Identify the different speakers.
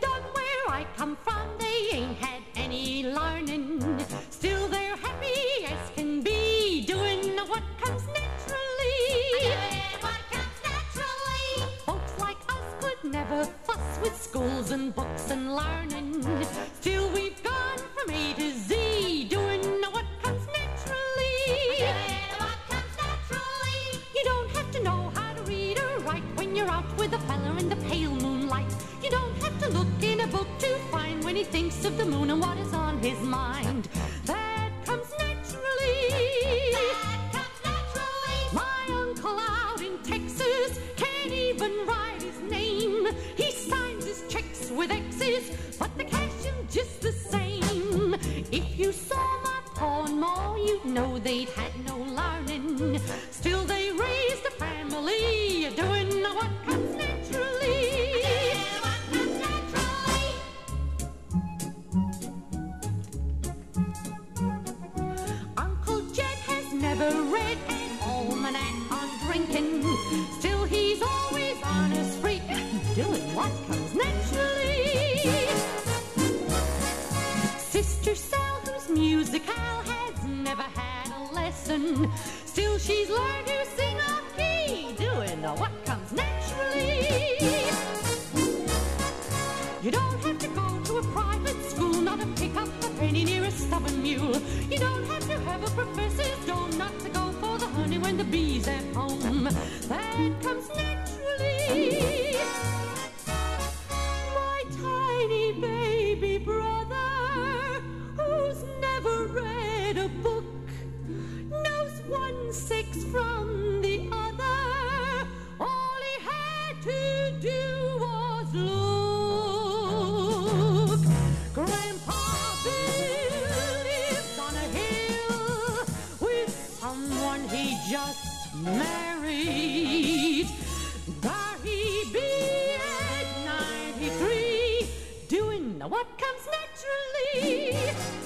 Speaker 1: done where I come from, they ain't had any learning. Still, they're happy as can be, doing what comes naturally.
Speaker 2: What comes naturally?
Speaker 1: Folks like us could never fuss with schools and books and learning. Still, we've with a fella in the pale moonlight. You don't have to look in a book to find when he thinks of the moon and what is on his mind. That comes naturally.
Speaker 2: That comes naturally.
Speaker 1: My uncle out in Texas can't even write his name. He signs his checks with X's, but the cash him just the same. If you saw my pa and you'd know they'd had no learning. Still, never read an almanac on drinking. Still, he's always on a spree, doing what comes naturally. Sister Sal, who's musical has never had a lesson. Still, she's learned to sing off key, doing what comes naturally. You don't have to go to a private school, not to pick up a penny near a stubborn mule. You don't have to have a professor's dome, at home. That comes naturally. My tiny baby brother, who's never read a book, knows one six from married. There he be at 93, doing what comes naturally.